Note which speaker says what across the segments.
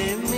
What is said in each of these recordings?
Speaker 1: him.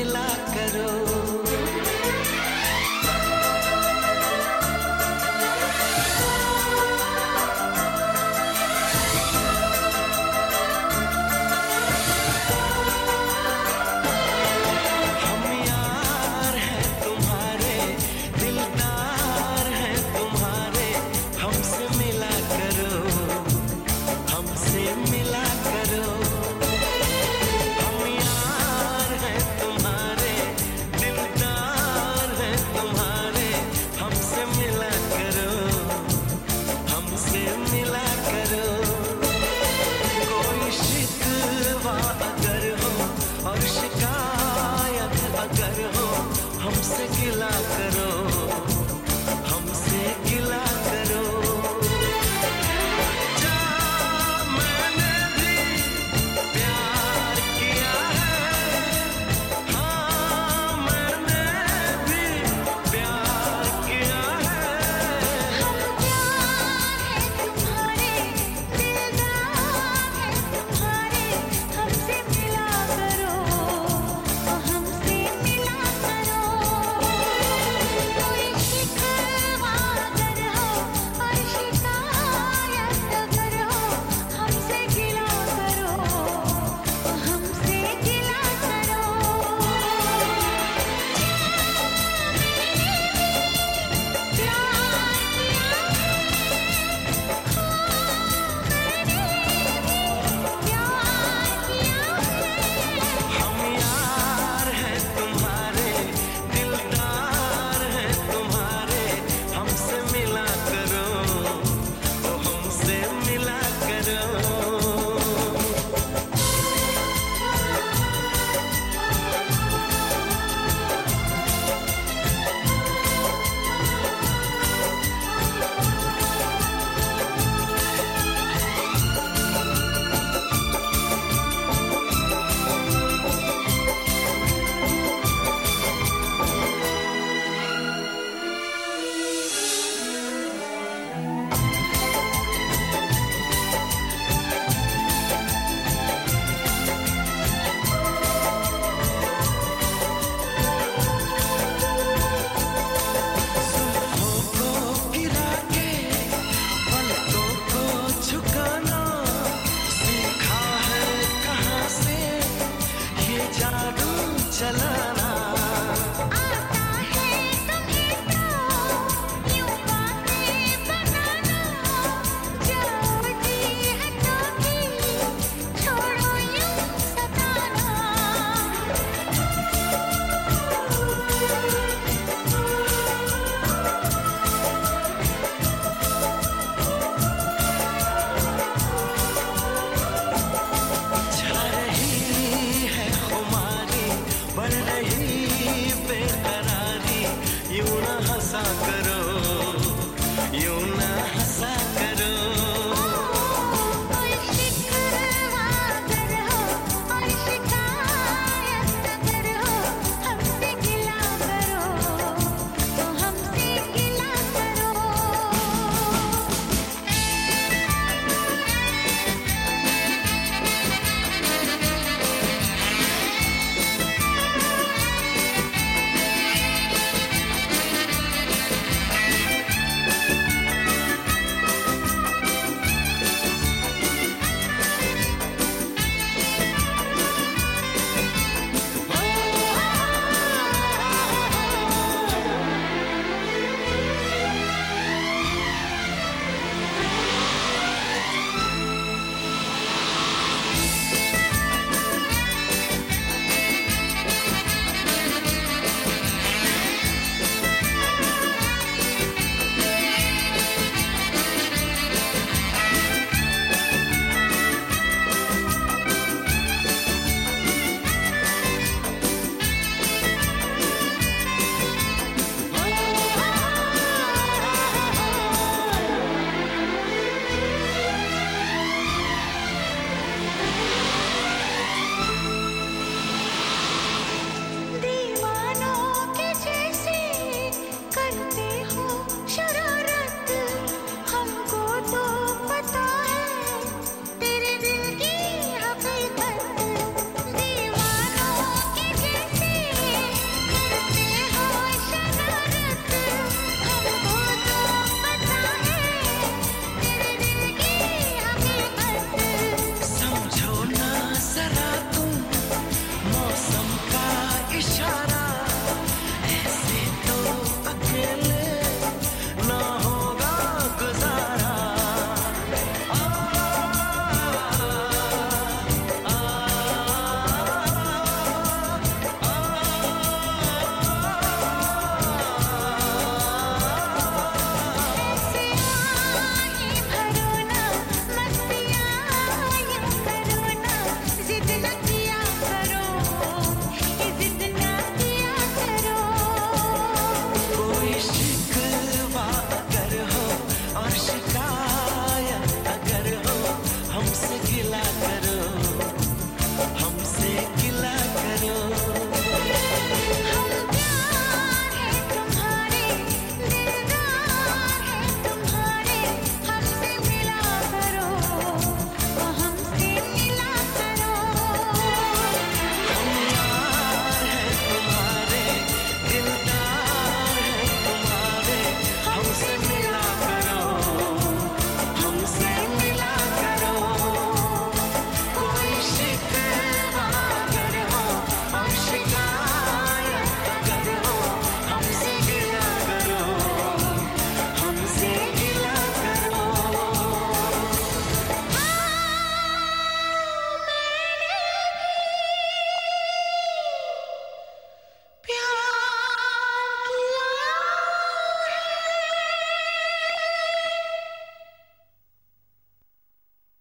Speaker 1: हमसे गिला करो Good.